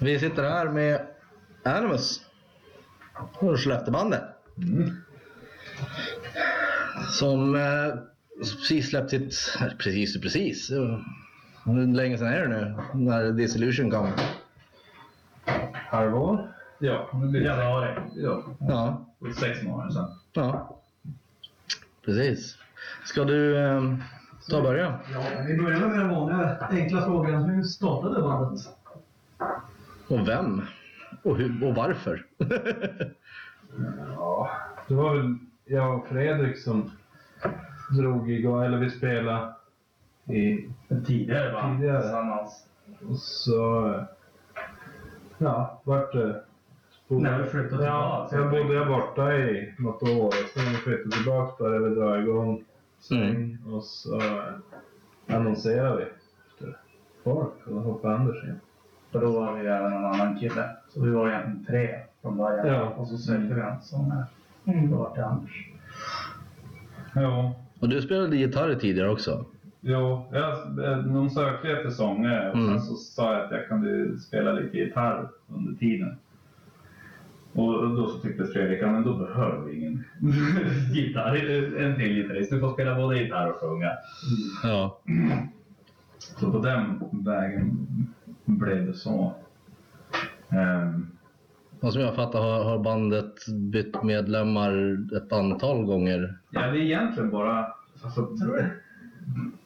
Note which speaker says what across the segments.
Speaker 1: Vi sitter här med Animus. Skellefteåbandet. Som eh, precis släppt sitt... Precis och precis. Hur länge sedan är det nu? När Disillusion kom?
Speaker 2: Halvår?
Speaker 3: Ja, det blir
Speaker 2: Januari.
Speaker 3: Ja,
Speaker 1: Ja.
Speaker 3: sex månader sedan.
Speaker 1: Ja. Precis. Ska du eh, ta och börja?
Speaker 4: Ja, vi börjar med den vanliga enkla frågan. Hur startade bandet?
Speaker 1: Och vem? Och, hur, och varför?
Speaker 2: Ja, det var väl jag och Fredrik som drog igång, eller vi spelade i,
Speaker 3: Tidigare va?
Speaker 2: Tidigare.
Speaker 3: Tillsammans.
Speaker 2: och så, ja, vart det
Speaker 4: När du flyttade
Speaker 2: Ja,
Speaker 4: tillbaka.
Speaker 2: jag bodde jag borta i något år och sen när vi flyttade tillbaka började vi dra igång sväng och så annonserade vi efter folk och då hoppade Anders in.
Speaker 3: För då var vi även en annan kille. Så vi var egentligen tre från början.
Speaker 2: Ja.
Speaker 3: Och så sökte vi en sångare.
Speaker 4: Mm.
Speaker 3: Då var det Anders. Jo.
Speaker 1: Och du spelade gitarr tidigare också?
Speaker 3: Jo, jag, de sökte efter sånger och
Speaker 1: Mm.
Speaker 3: sen så sa jag att jag kunde spela lite gitarr under tiden. Och då så tyckte Fredrik, ja men då behöver vi ingen gitarr, en till gitarrist. Du får spela både gitarr och sjunga.
Speaker 1: Ja.
Speaker 3: Så på den vägen blev det så. Ehm,
Speaker 1: Och som jag fattar har, har bandet bytt medlemmar ett antal gånger.
Speaker 3: ja, det är egentligen bara... Alltså, tror du?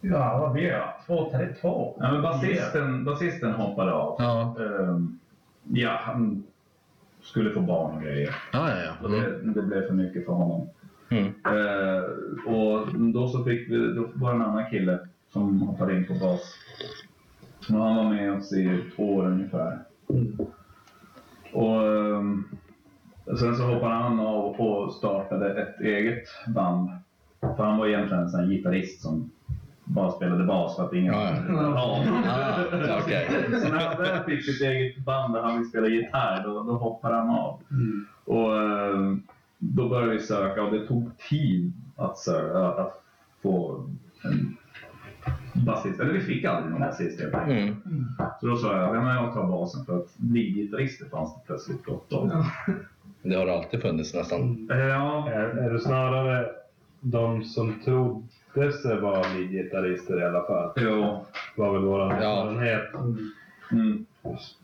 Speaker 3: Ja, vad blir det?
Speaker 4: Två, tre, två.
Speaker 3: Ja, men basisten, basisten hoppade av.
Speaker 1: Ja,
Speaker 3: Ehm, ja, han skulle få barn och grejer.
Speaker 1: ja, ja. ja.
Speaker 3: Och det, det blev för mycket för honom.
Speaker 1: Mm.
Speaker 3: Eh, och då så fick vi, då var det en annan kille som hoppade in på bas. Och han var med oss i ett år ungefär. Och ehm, sen så hoppade han av och startade ett eget band. För han var egentligen en sån gitarrist som bara spelade bas för att ingen
Speaker 1: Ja,
Speaker 3: ja.
Speaker 1: Ah, okej.
Speaker 3: Så när han väl fick sitt eget band där han ville spela gitarr, då, då hoppade han av. Och eh, då började vi söka och det tog tid att, söka, att få en basist. Eller vi fick aldrig någon basist helt enkelt.
Speaker 1: Mm.
Speaker 3: Så då sa jag, ja men jag tar basen för att leadgitarrister fanns det plötsligt gott om.
Speaker 1: Det har alltid funnits nästan.
Speaker 3: Eh, Ja,
Speaker 2: Är, är det snarare de som trodde sig vara leadgitarrister i alla fall?
Speaker 3: jo.
Speaker 2: var väl vår
Speaker 1: Ja.
Speaker 2: erfarenhet.
Speaker 3: Mm.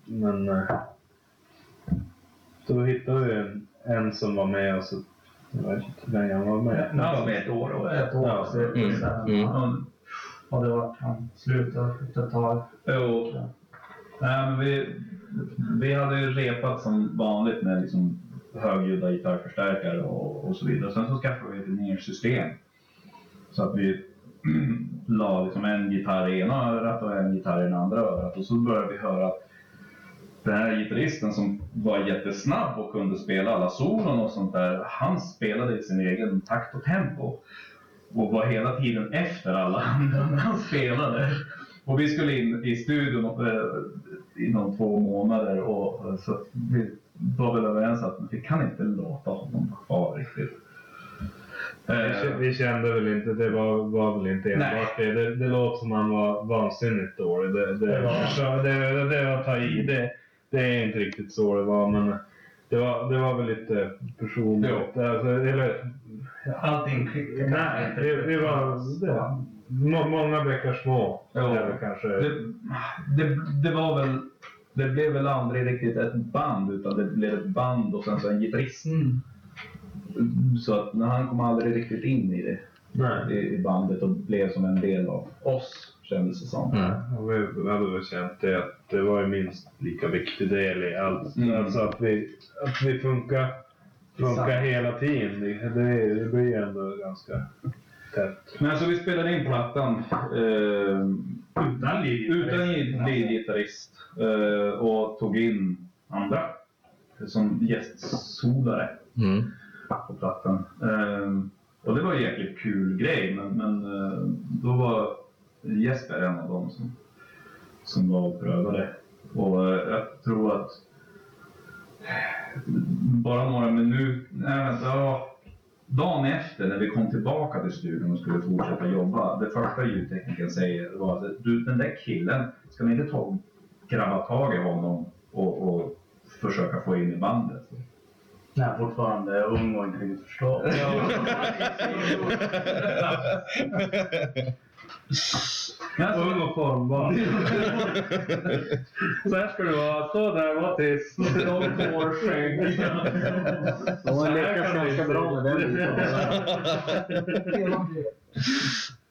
Speaker 2: Men eh, då hittade vi en, en som var med och så jag vet inte hur länge han var med.
Speaker 3: Han var med ett år. Och,
Speaker 4: Ett år.
Speaker 2: Ja,
Speaker 4: så
Speaker 1: mm, mm
Speaker 4: har det varit han slutade efter ett tag.
Speaker 3: Jo. Nej, vi, vi hade ju repat som vanligt med liksom högljudda gitarrförstärkare och, och så vidare. Sen så skaffade vi ett nersystem. Så att vi la liksom en gitarr i ena örat och en gitarr i det andra örat. Och så började vi höra att den här gitarristen som var jättesnabb och kunde spela alla solon och sånt där. Han spelade i sin egen takt och tempo. Och var hela tiden efter alla andra när han spelade. Och vi skulle in i studion eh, inom två månader och eh, så vi var väl överens att vi kan inte låta honom kvar riktigt.
Speaker 2: Vi
Speaker 3: Eh,
Speaker 2: Vi kände väl inte, det var, var väl inte enbart det. det. Det låter som han var vansinnigt dålig. Det, det,
Speaker 4: Det var-
Speaker 2: så det, det var att ta i. Det, det är inte riktigt så det var, men det var, det var väl lite personligt. Alltså, eller,
Speaker 4: Allting
Speaker 2: nej, vi, vi var... Det, må, många bäckar små. Väl kanske.
Speaker 3: det, det, det var väl... Det blev väl aldrig riktigt ett band utan det blev ett band och sen så en gitarrist.
Speaker 4: Mm.
Speaker 3: Så att han kom aldrig riktigt in i det.
Speaker 2: Nej.
Speaker 3: i i bandet och blev som en del av oss kändes det som.
Speaker 1: Mm.
Speaker 2: Och vi vi hade väl känt det att det var en minst lika viktig del i allt.
Speaker 3: Mm.
Speaker 2: Alltså att vi, att vi funkar, funkar hela tiden. Det, det, det blir ändå ganska tätt.
Speaker 3: Men så vi spelade in plattan eh,
Speaker 4: utan
Speaker 3: leadgitarrist eh, och tog in andra som gästsolare
Speaker 1: Mm.
Speaker 3: på plattan. Eh, och det var en jäkligt kul grej men, men eh, då var Jesper en av dem som, som var och prövade. Och eh, jag tror att bara några minuter, nej vänta, dagen efter när vi kom tillbaka till studion och skulle fortsätta jobba. Det första ljudteknikern säger var att du den där killen, ska ni inte ta, grabba tag i honom och, försöka få in i bandet.
Speaker 5: När jag fortfarande är ung och inte riktigt förstår.
Speaker 2: Ung och formbar. Så här ska du vara. Stå där, var tyst. Långt hår, skägg.
Speaker 5: De har lyckats ganska bra med det.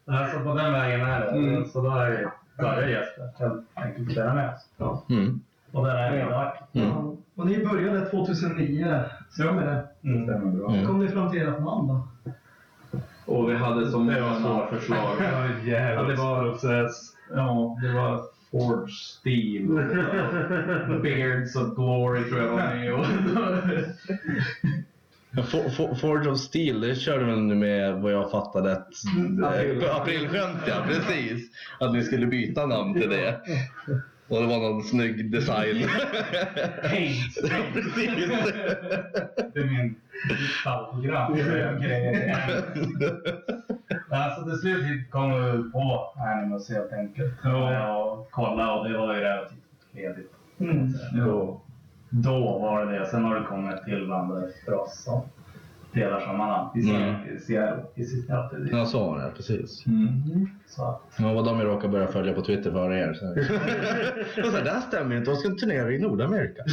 Speaker 5: Alltså på den vägen är det.
Speaker 2: Mm.
Speaker 5: Så då är det började Jesper helt enkelt med oss.
Speaker 1: Mm.
Speaker 5: Och där är vi idag.
Speaker 1: Mm.
Speaker 4: Och ni började 2009, stämmer det?
Speaker 5: Mm.
Speaker 3: Stämmer bra.
Speaker 1: Mm.
Speaker 4: Kom ni fram till ert namn då?
Speaker 3: Och vi hade
Speaker 2: var
Speaker 3: många
Speaker 2: svårt.
Speaker 3: förslag.
Speaker 2: Det var en jävla
Speaker 3: Ja, det var-
Speaker 2: process.
Speaker 3: Ja, det var Forge Steel. Beards of Glory tror jag var med. Och
Speaker 1: For- For- Forge of Steel, det körde väl nu med vad jag fattade att
Speaker 2: April.
Speaker 1: eh, Aprilskämt ja, precis. Att vi skulle byta namn till det. Och det var någon snygg design.
Speaker 5: Paint.
Speaker 1: precis.
Speaker 5: Det är min favoritprogram. Alltså till slut kom vi på Animus helt enkelt.
Speaker 3: Ja.
Speaker 5: Och kolla och det var ju relativt ledigt.
Speaker 4: Mm.
Speaker 5: Då, då var det det. Sen har det kommit till band efter oss som delar samma namn. Vi
Speaker 1: Mm.
Speaker 5: ser i alltid.
Speaker 1: Ja, så var det. Precis.
Speaker 3: Mm.
Speaker 5: Så
Speaker 1: Ja, vad de jag råkade börja följa på Twitter före er. Så. Och så, det här stämmer inte. De ska turnera i Nordamerika.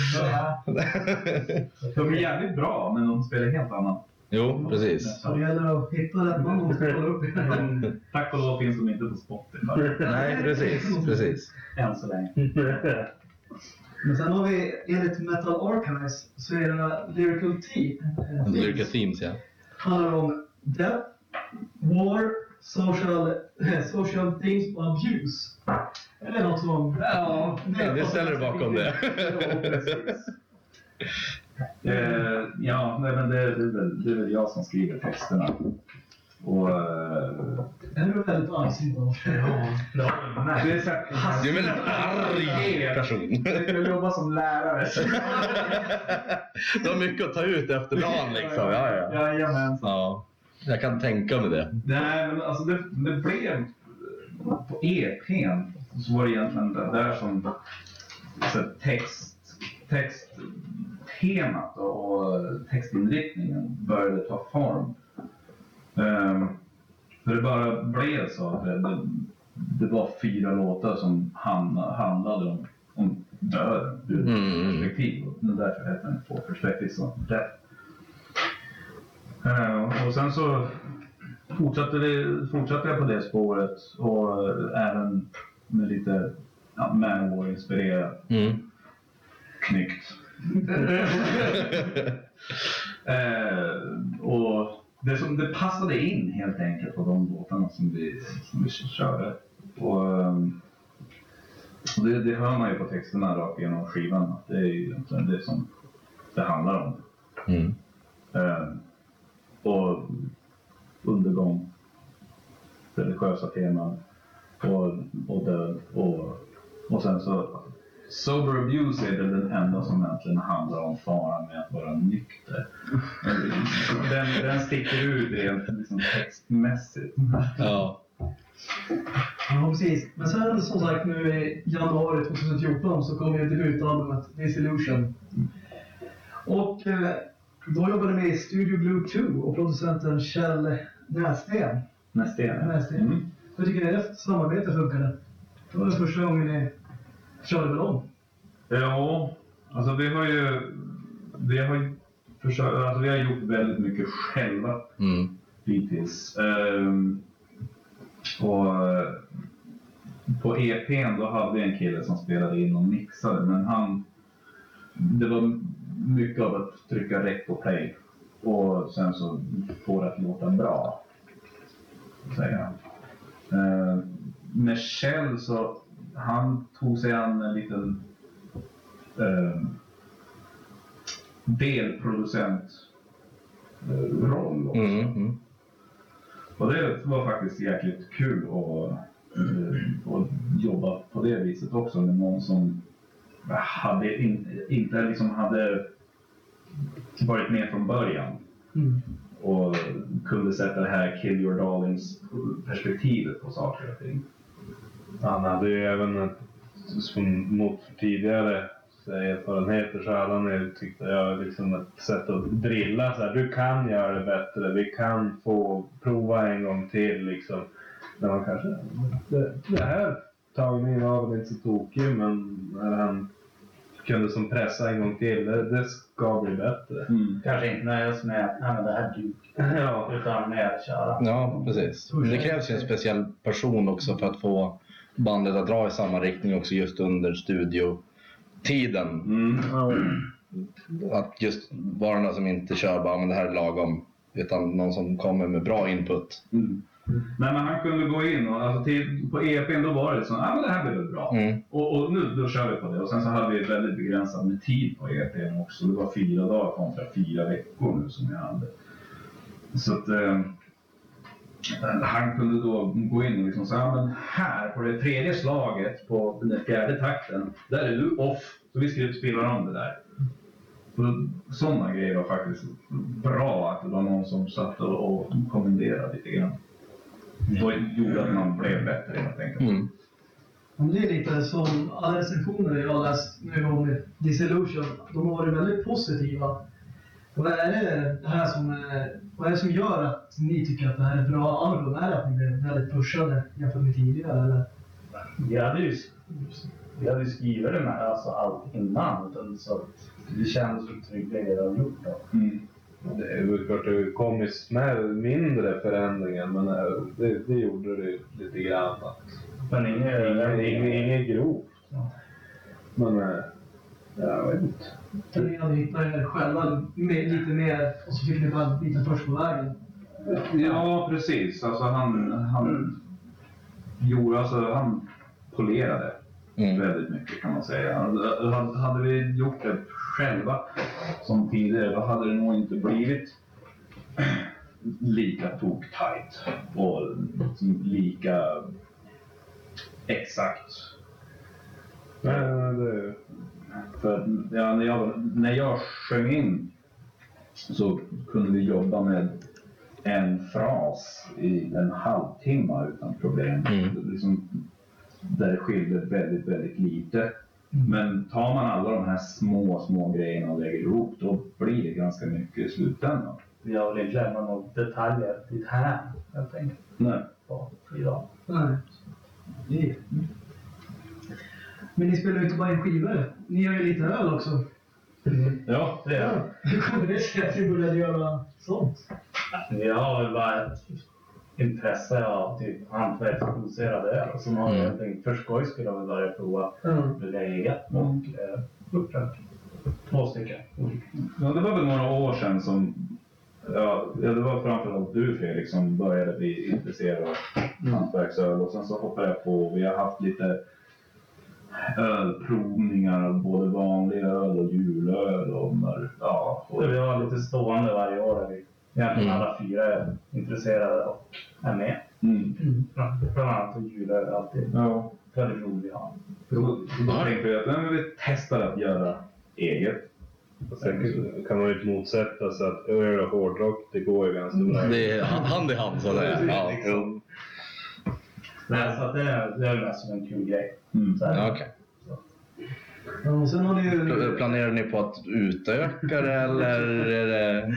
Speaker 3: De är jävligt bra, men de spelar helt annat.
Speaker 1: jo, precis.
Speaker 4: Så det gäller att hitta rätt man ska kolla upp.
Speaker 3: Mm. Tack och lov finns de inte på Spotify.
Speaker 1: Nej, precis. precis.
Speaker 5: än så länge.
Speaker 4: Men sen har vi, enligt Metal Archives, så är det Lyrical T. eh,
Speaker 1: Lyrica Themes, ja.
Speaker 4: handlar om death, war, social, eh, social things och abuse. Eller något som...
Speaker 5: Ja,
Speaker 1: Det ställer du bakom det.
Speaker 5: Ja.
Speaker 3: Eh, ja, nej, men det, det, är väl, det är väl jag som skriver texterna. Och, eh,
Speaker 4: Det du väldigt argsint av.
Speaker 3: det är så här,
Speaker 1: Du är en väldigt arg person.
Speaker 3: Jag jobbar som lärare.
Speaker 1: Du har mycket att ta ut efter dagen liksom. Ja, ja.
Speaker 3: Jajamensan.
Speaker 1: ja. Jag kan tänka mig det.
Speaker 3: Nej, men alltså det, det blev... På EPn så var det egentligen det där som så här, text, texttemat och textinriktningen började ta form. Ehm, för det bara blev så att det, det, var fyra låtar som handla, handlade om, om döden ur ett
Speaker 1: Mm.
Speaker 3: perspektiv. Och det är därför heter den Två perspektiv som death. Eh, och sen så fortsatte, det, fortsatte jag på det spåret och eh, även med lite ja, Manowar-inspirerat
Speaker 1: Mm.
Speaker 3: knyckt. eh, och det, som, det passade in helt enkelt på de låtarna som vi, som vi körde. Och, ehm, och det, det hör man ju på texterna rakt igenom skivan att det är ju egentligen det som det handlar om.
Speaker 1: Mm.
Speaker 3: Eh, och undergång, religiösa teman och, och död. Och, och sen så Sober Abuse är väl den enda som egentligen handlar om faran med att vara nykter. Den, den sticker ut rent liksom textmässigt.
Speaker 1: Ja.
Speaker 4: Ja, precis. Men sen som sagt nu i januari 2014 så kom ju debutalbumet Disillusion. Och eh, då jobbade ni i Studio Blue 2 och producenten Kjell Nästen.
Speaker 3: Nästan.
Speaker 4: Nästen.
Speaker 3: Mm.
Speaker 4: Hur tycker ni det samarbetet funkade? Det var den första gången ni körde med dem.
Speaker 3: Ja, alltså vi har ju, vi har ju försökt, alltså vi har gjort väldigt mycket själva
Speaker 1: Mm.
Speaker 3: hittills. Ehm, och eh, på EPn då hade vi en kille som spelade in och mixade, men han, det var mycket av att trycka rec och play och sen så få det att låta bra. Säger han. Ehm, med Kjell så, han tog sig an en liten ehm, delproducent eh, roll också.
Speaker 1: Mm. Mm.
Speaker 3: Och det var faktiskt jäkligt kul att, eh, att jobba på det viset också med någon som hade in, inte liksom hade varit med från början
Speaker 4: Mm.
Speaker 3: och kunde sätta det här kill your darlings perspektivet på saker och ting.
Speaker 2: Han hade ju även, som mot tidigare erfarenheter så hade han ju, tyckte jag, liksom ett sätt att drilla. Så här, du kan göra det bättre, vi kan få prova en gång till. Liksom. När man kanske, det, det här tagningen var väl inte så tokig, men när han kunde som pressa en gång till, det, det ska bli bättre.
Speaker 3: Mm.
Speaker 5: Kanske inte nöja sig med nej, men det här duger.
Speaker 2: Ja,
Speaker 5: Utan mer köra.
Speaker 1: Ja, precis. Men det krävs ju en speciell person också för att få bandet att dra i samma riktning också just under studiotiden.
Speaker 3: Mm.
Speaker 1: Att just vara den som inte kör bara men det här är lagom. Utan någon som kommer med bra input.
Speaker 3: Mm. Men när han kunde gå in och alltså till, på EPn då var det så ah, men det här blir väl bra.
Speaker 1: Mm.
Speaker 3: Och, och nu då kör vi på det. Och sen så hade vi väldigt begränsat med tid på EPn också. Det var fyra dagar kontra fyra veckor nu som jag hade. Så att eh, han kunde då gå in och liksom säga, men här på det tredje slaget på den fjärde takten, där är du off. Så vi ska spela om det där. Sådana grejer var faktiskt bra att det var någon som satt och, och kommenderade lite grann. Då gjorde att man blev bättre helt enkelt.
Speaker 1: Mm.
Speaker 4: Det är lite som alla recensioner jag har läst nu om Disillusion. De har varit väldigt positiva. Vad är det, det här som, eh, vad är det som gör att ni tycker att det här är ett bra album? Är det att ni blev väldigt pushade jämfört med tidigare? Eller?
Speaker 5: Vi hade ju, vi hade ju skrivit det med alltså allt innan. utan Så att det kändes som trygga redan gjort. Då.
Speaker 3: Mm.
Speaker 2: det är väl klart det kom med mindre förändringar, men eh, det, det gjorde det lite grann.
Speaker 5: Men inget...
Speaker 2: inget, inget, grovt.
Speaker 5: Ja.
Speaker 2: Men, eh, jag vet inte.
Speaker 4: Eller ni hittat er själva med, lite mer och så fick ni bara biten först på vägen?
Speaker 3: Ja, precis. Alltså han, han gjorde, alltså han polerade
Speaker 1: Mm.
Speaker 3: väldigt mycket kan man säga. Hade- Hade vi gjort det själva som tidigare, då hade det nog inte blivit lika tok-tight och lika exakt.
Speaker 2: Nej, det,
Speaker 3: För att, ja, när, jag, när jag sjöng in så kunde vi jobba med en fras i en halvtimme utan problem.
Speaker 1: Mm.
Speaker 3: Liksom, där det skilde väldigt, väldigt lite. Men tar man alla de här små, små grejerna och lägger ihop, då blir det ganska mycket i slutändan.
Speaker 5: Vi har väl inte lämnat några detaljer dit här helt enkelt.
Speaker 3: Nej.
Speaker 5: På skivan.
Speaker 4: Nej. Det är... Men ni spelar ju inte bara in skivor. Ni gör ju lite öl också.
Speaker 3: Ja, det är det.
Speaker 4: Hur kommer det sig att ni började göra sånt?
Speaker 5: Vi har väl bara ett intresse av typ hantverksproducerad öl. Och så har vi
Speaker 1: Mm.
Speaker 5: enkelt för skojs skull har vi börjat prova
Speaker 4: Mm.
Speaker 5: med eget och eh, uppdrag. Två stycken.
Speaker 3: Ja, det var väl några år sedan som Ja, det var framförallt du Felix som började bli intresserad av hantverksöl och sen så hoppade jag på. Vi har haft lite ölprovningar av både vanlig öl och julöl och mörk. Ja, och,
Speaker 5: vi har lite stående varje år där vi egentligen
Speaker 1: Mm.
Speaker 5: alla fyra är intresserade och är med.
Speaker 3: mm.
Speaker 5: Ja, Bland annat och julöl alltid
Speaker 3: ja.
Speaker 5: tradition vi har.
Speaker 3: Så, så då tänkte vi att nej, men vi testar att göra eget.
Speaker 2: sen kan man ju inte motsätta sig att öl och hårdrock, det går ju ganska bra.
Speaker 1: Det är hand i hand så det är. Ja, jo.
Speaker 5: Nej, så att det, är, det är mest som en kul grej.
Speaker 3: Mm.
Speaker 5: Så här.
Speaker 4: och sen har ni ju...
Speaker 1: Planerar ni på att utöka det eller, är det,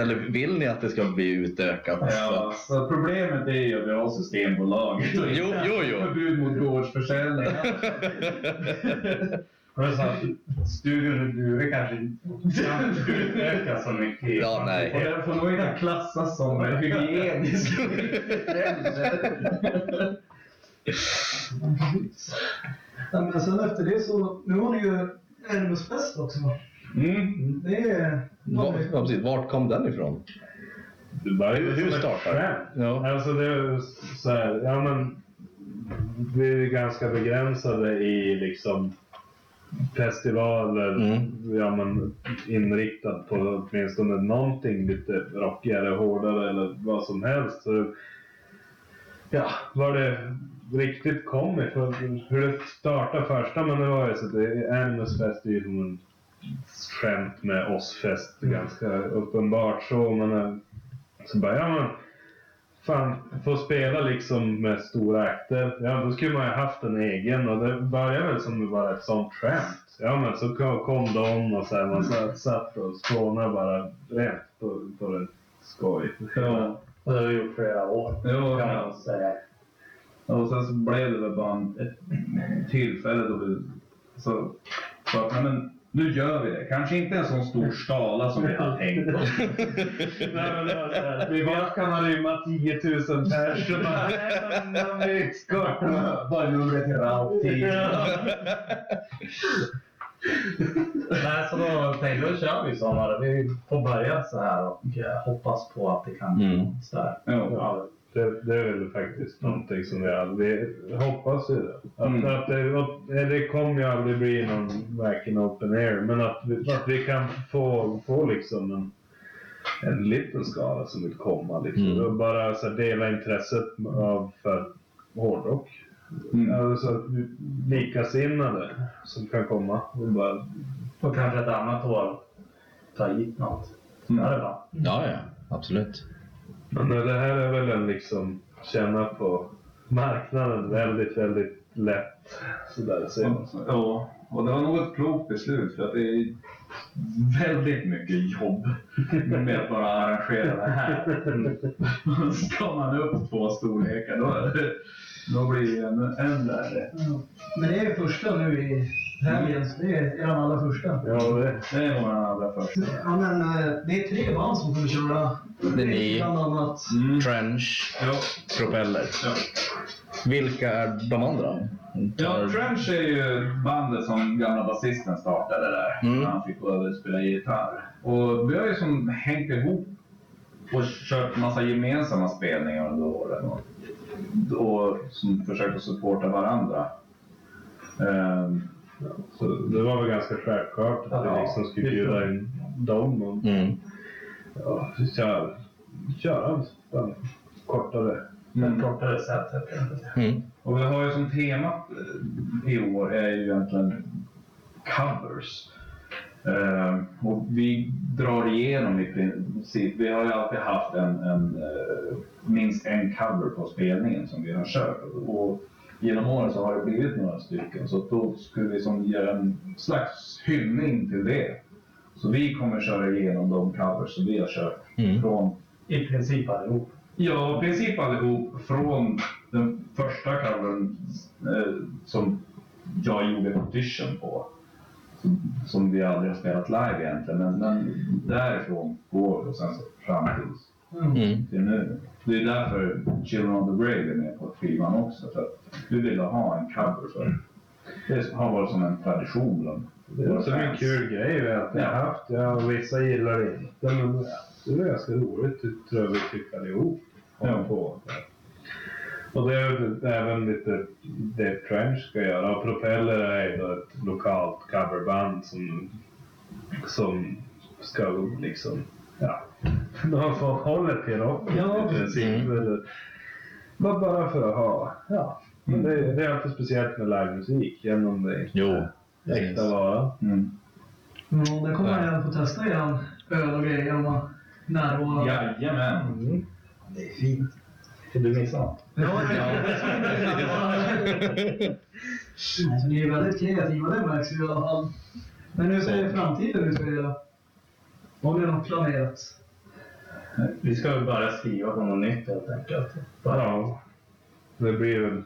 Speaker 1: eller vill ni att det ska bli utökat?
Speaker 3: Ja, så problemet är ju att vi har Systembolaget och
Speaker 1: Jo, jo, jo.
Speaker 3: förbud mot gårdsförsäljning.
Speaker 5: Plus att studion i Bure kanske inte kan utöka så mycket.
Speaker 1: Ja, nej.
Speaker 3: Och den får nog inte klassas som hygienisk.
Speaker 4: Ja, men sen efter det så... Nu har ni ju Animus Fest också.
Speaker 3: Mm.
Speaker 4: Det är...
Speaker 1: Va- ja, precis. Vart kom den ifrån?
Speaker 2: Det var ju
Speaker 1: Hur- startar. Ja.
Speaker 2: Alltså det är så här, ja men vi är ganska begränsade i liksom festivaler,
Speaker 1: Mm.
Speaker 2: ja men inriktat på åtminstone någonting lite rockigare, hårdare eller vad som helst. Så, ja, var det riktigt kom ifrån, hur det startade första, men det var ju så att det- Animus Fest är ju som en skämt med oss fest ganska uppenbart så, men eh, så bara, ja men fan, få spela liksom med stora akter. Ja, då skulle man ju haft en egen och det började väl som bara ett sånt skämt. Ja, men så kom, de och så här, man satt, satt och spånade bara rent på, på det skoj.
Speaker 3: Ja.
Speaker 5: Och det har vi gjort flera år.
Speaker 3: Jo,
Speaker 5: kan man säga.
Speaker 3: Och sen så blev det väl bara ett tillfälle då vi så, så att, men nu gör vi det. Kanske inte en sån stor skala som vi hade tänkt oss.
Speaker 2: Nej, men det var så här, vi bara kan rymma 10 000 pers. Så bara, nej, men- men vi ska.
Speaker 3: Bara numret till 10.
Speaker 5: Nej, så då tänkte vi, då kör vi i sommar. Vi får börja så här och eh, hoppas på att det kan bli
Speaker 1: Mm.
Speaker 5: något.
Speaker 3: Ja,
Speaker 2: Det, det är väl faktiskt någonting som vi aldrig hoppas det. Att,
Speaker 3: Mm.
Speaker 2: att det, att det kommer ju aldrig bli någon verkligen open air, men att vi, att vi kan få, få liksom en, en liten skala som vill komma. Liksom.
Speaker 1: Mm.
Speaker 2: Och bara så här, dela intresset av för hårdrock.
Speaker 3: Mm.
Speaker 2: Alltså likasinnade som kan komma. Och bara,
Speaker 5: Och kanske ett annat år ta hit något.
Speaker 3: Mm.
Speaker 5: Ja,
Speaker 1: ja. Absolut.
Speaker 2: Men det här är väl en liksom känna på marknaden väldigt, väldigt lätt. Sådär man.
Speaker 3: Ja, och det var nog ett klokt beslut för att det är väldigt mycket jobb med att bara arrangera det här. Ska man upp två storlekar då, då blir det ännu än värre.
Speaker 4: Ja. Men det är ju första nu i helgen, så det är er allra första.
Speaker 2: Ja, det,
Speaker 3: Det är vår allra första.
Speaker 4: Ja, men eh, det är tre band som kommer köra.
Speaker 1: Det är ni.
Speaker 4: Bland annat.
Speaker 3: Mm.
Speaker 1: Trench,
Speaker 3: Ja,
Speaker 1: Propeller.
Speaker 3: ja.
Speaker 1: Vilka är de andra?
Speaker 3: ja, Trench är ju bandet som gamla basisten startade där.
Speaker 1: Mm.
Speaker 3: när Han fick gå över och spela gitarr. Och vi har ju som hängt ihop och kört massa gemensamma spelningar under åren. Och, och som försökt att supporta varandra. Ehm,
Speaker 2: så det var väl ganska självklart att
Speaker 5: Ja,
Speaker 2: vi liksom skulle bjuda in dem och
Speaker 1: Mm.
Speaker 2: Ja, köra, köra kortare.
Speaker 5: Ett kortare helt enkelt.
Speaker 1: Mm.
Speaker 3: Och vi har ju som temat eh, i år är ju egentligen covers. Eh, och vi drar igenom i princip, vi har ju alltid haft en, en eh, minst en cover på spelningen som vi har kört. Och genom åren så har det blivit några stycken så då skulle vi som göra en slags hyllning till det. Så vi kommer köra igenom de covers som vi har kört
Speaker 1: Mm.
Speaker 3: från
Speaker 5: I princip allihop.
Speaker 3: Ja, i princip allihop från den första covern eh, som jag gjorde audition på. Som, vi aldrig har spelat live egentligen, men, men därifrån går det och sen så fram till,
Speaker 1: Mm.
Speaker 3: till nu. Det är därför Children of the Brave är med på skivan också, för att vi ville ha en cover för det har varit som en tradition bland
Speaker 2: Det är en kul grej vi alltid har haft. Ja, vissa gillar det inte, men det är ganska roligt det tror jag vi tycker allihop.
Speaker 3: Ja.
Speaker 2: på. Och det är även lite det Trench ska göra. Och Propeller är då ett lokalt coverband som, som ska liksom, ja, de får hållet till rock
Speaker 4: Ja,
Speaker 2: i princip. Eller- Bara för att ha, ja. Men det, det är alltid speciellt med livemusik, även om det
Speaker 1: Jo,
Speaker 2: äkta vara.
Speaker 3: Mm.
Speaker 4: Ja, där kommer gärna få testa eran öl och grejer om man närvarar.
Speaker 3: Jajamän!
Speaker 5: Det är fint. Får du missa något?
Speaker 4: Ja, ja. Nej, så ni är väldigt kreativa, det märks i alla fall. Men hur ser framtiden ut för er? Har ni något planerat?
Speaker 5: Vi ska väl börja skriva på något nytt helt enkelt. Bara,
Speaker 2: Ja, det blir väl...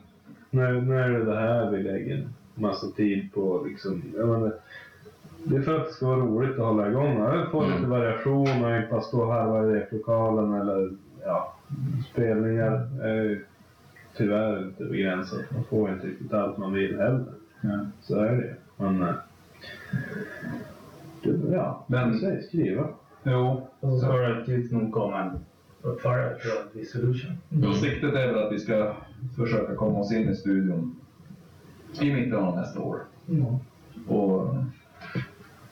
Speaker 2: Nu, nu är det det här vi lägger massa tid på. Liksom. Jag menar, det är för att det ska vara roligt att hålla igång. Jag får lite
Speaker 1: Mm.
Speaker 2: variation och inte bara stå harva i replokalen eller ja, spelningar är ju tyvärr lite begränsat. Man får inte riktigt allt man vill heller.
Speaker 3: Ja.
Speaker 2: Så är det Men eh, det, ja,
Speaker 3: Men-
Speaker 2: säg skriva.
Speaker 3: Jo,
Speaker 5: och så har det tids nog komma en uppföljare till Dissolution.
Speaker 3: Och siktet är väl att vi ska försöka komma oss in i studion i mitten av nästa år.
Speaker 4: Ja.
Speaker 3: Och,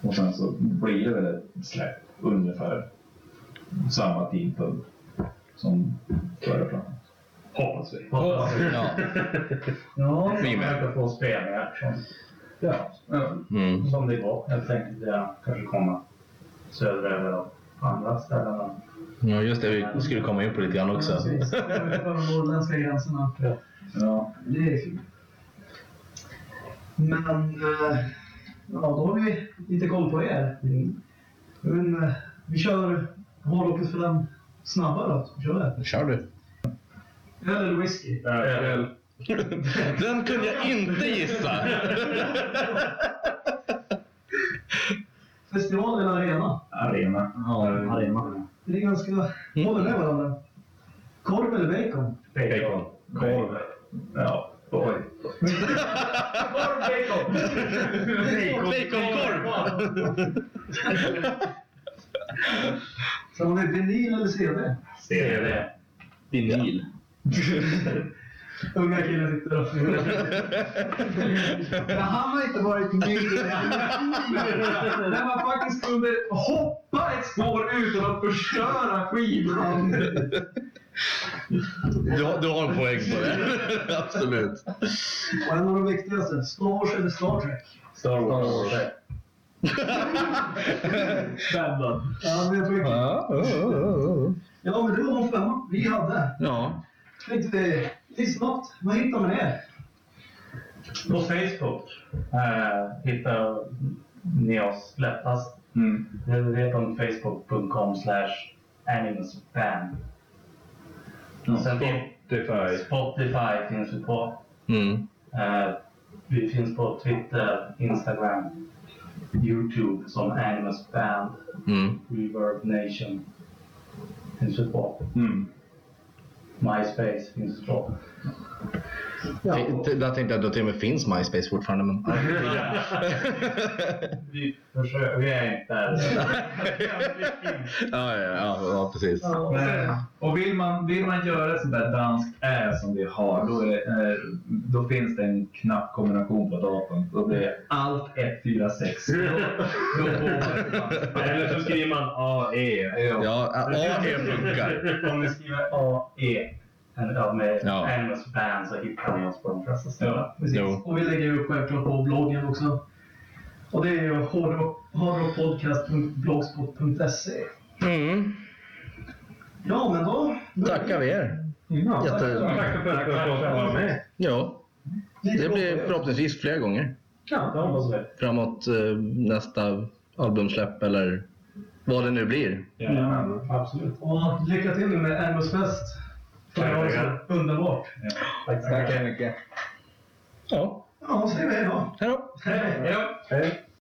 Speaker 3: och sen så blir det väl ett släpp ungefär samma tidpunkt som förra planen. Hoppas vi.
Speaker 1: Ja.
Speaker 4: Ja,
Speaker 1: Vi med.
Speaker 5: Få spelningar som,
Speaker 3: Ja. ja.
Speaker 1: Mm.
Speaker 5: som det går helt enkelt. Ja, kanske komma söderöver och på andra ställen.
Speaker 1: Ja, just det. Vi skulle komma in på lite grann också.
Speaker 4: Precis. Över de norrländska gränserna.
Speaker 3: Ja.
Speaker 4: Det är fint. Men eh, ja, då har vi lite koll på er. Men, eh, vi kör hårdrocket för den snabba då. Kör det.
Speaker 1: Kör du.
Speaker 4: Öl eller whisky?
Speaker 2: Öl.
Speaker 1: Den kunde jag inte gissa.
Speaker 4: Festival eller arena?
Speaker 3: Arena.
Speaker 5: Ja, arena.
Speaker 4: Det är ganska... Håller med varandra. Korv eller bacon?
Speaker 2: Bacon.
Speaker 3: Korv. Ja. Oj.
Speaker 4: Korv, bacon!
Speaker 1: Baconkorv!
Speaker 4: Så har vi vinyl eller CD?
Speaker 5: CD.
Speaker 3: Vinyl.
Speaker 4: Unga killen sitter och... Men han har inte varit med i det. När man faktiskt kunde hoppa ett spår utan att förstöra skivan.
Speaker 1: Du, har- du har en poäng på det. Absolut.
Speaker 4: Och en av de viktigaste, Star Wars eller Star Trek?
Speaker 2: Star Wars.
Speaker 5: Batman.
Speaker 4: Ja, det är på
Speaker 1: Ja, ja, ja,
Speaker 4: Ja, men det var de fem vi hade.
Speaker 1: ja.
Speaker 4: Tänkte vi, något? Vad hittar man er?
Speaker 5: På Facebook eh, hittar ni oss lättast.
Speaker 3: Mm.
Speaker 5: Facebook.com slash animusband. Sen
Speaker 2: Spotify.
Speaker 5: Spotify finns vi på.
Speaker 1: Mm.
Speaker 5: Eh, vi finns på Twitter, Instagram, Youtube som Animus Band,
Speaker 1: Mm.
Speaker 5: Reverb Nation finns vi på.
Speaker 3: Mm.
Speaker 5: MySpace finns på.
Speaker 4: Ja,
Speaker 1: Där tänkte jag att det till och med finns MySpace fortfarande. Men...
Speaker 5: Vi, försöker, vi är inte där.
Speaker 1: ja, ja, ja, ja, precis.
Speaker 4: ja, och
Speaker 3: Men, och vill man, vill man göra sånt där danskt ä som vi har, då, är, eh, då finns det en knappkombination på datorn. Då blir det allt 146. Då, då.
Speaker 2: Eller så skriver man AE.
Speaker 1: Ja, AE funkar.
Speaker 5: Om ni skriver AE ja, med
Speaker 1: Ja.
Speaker 5: Animus Band så hittar oss på de flesta ställen.
Speaker 1: Jo.
Speaker 4: Och vi lägger upp självklart på bloggen också. Och det är ju hårdrock- hårdrockpodcast.blogspot.se.
Speaker 1: Mm.
Speaker 4: Ja, men då...
Speaker 1: Tackar vi er.
Speaker 4: Ja,
Speaker 1: Jätte-
Speaker 2: Tack för att du vara med.
Speaker 1: Ja, det blir förhoppningsvis fler gånger.
Speaker 4: Ja,
Speaker 5: Det hoppas vi.
Speaker 1: Framåt eh, nästa albumsläpp eller vad det nu blir.
Speaker 4: Ja, absolut. Och lycka till med Animus Fest. Underbart.
Speaker 5: Tack så
Speaker 3: mycket.
Speaker 1: Ja,
Speaker 4: Ja, säger vi hej då.
Speaker 1: hej då.
Speaker 4: Hej.
Speaker 5: Hej då!
Speaker 2: Hej.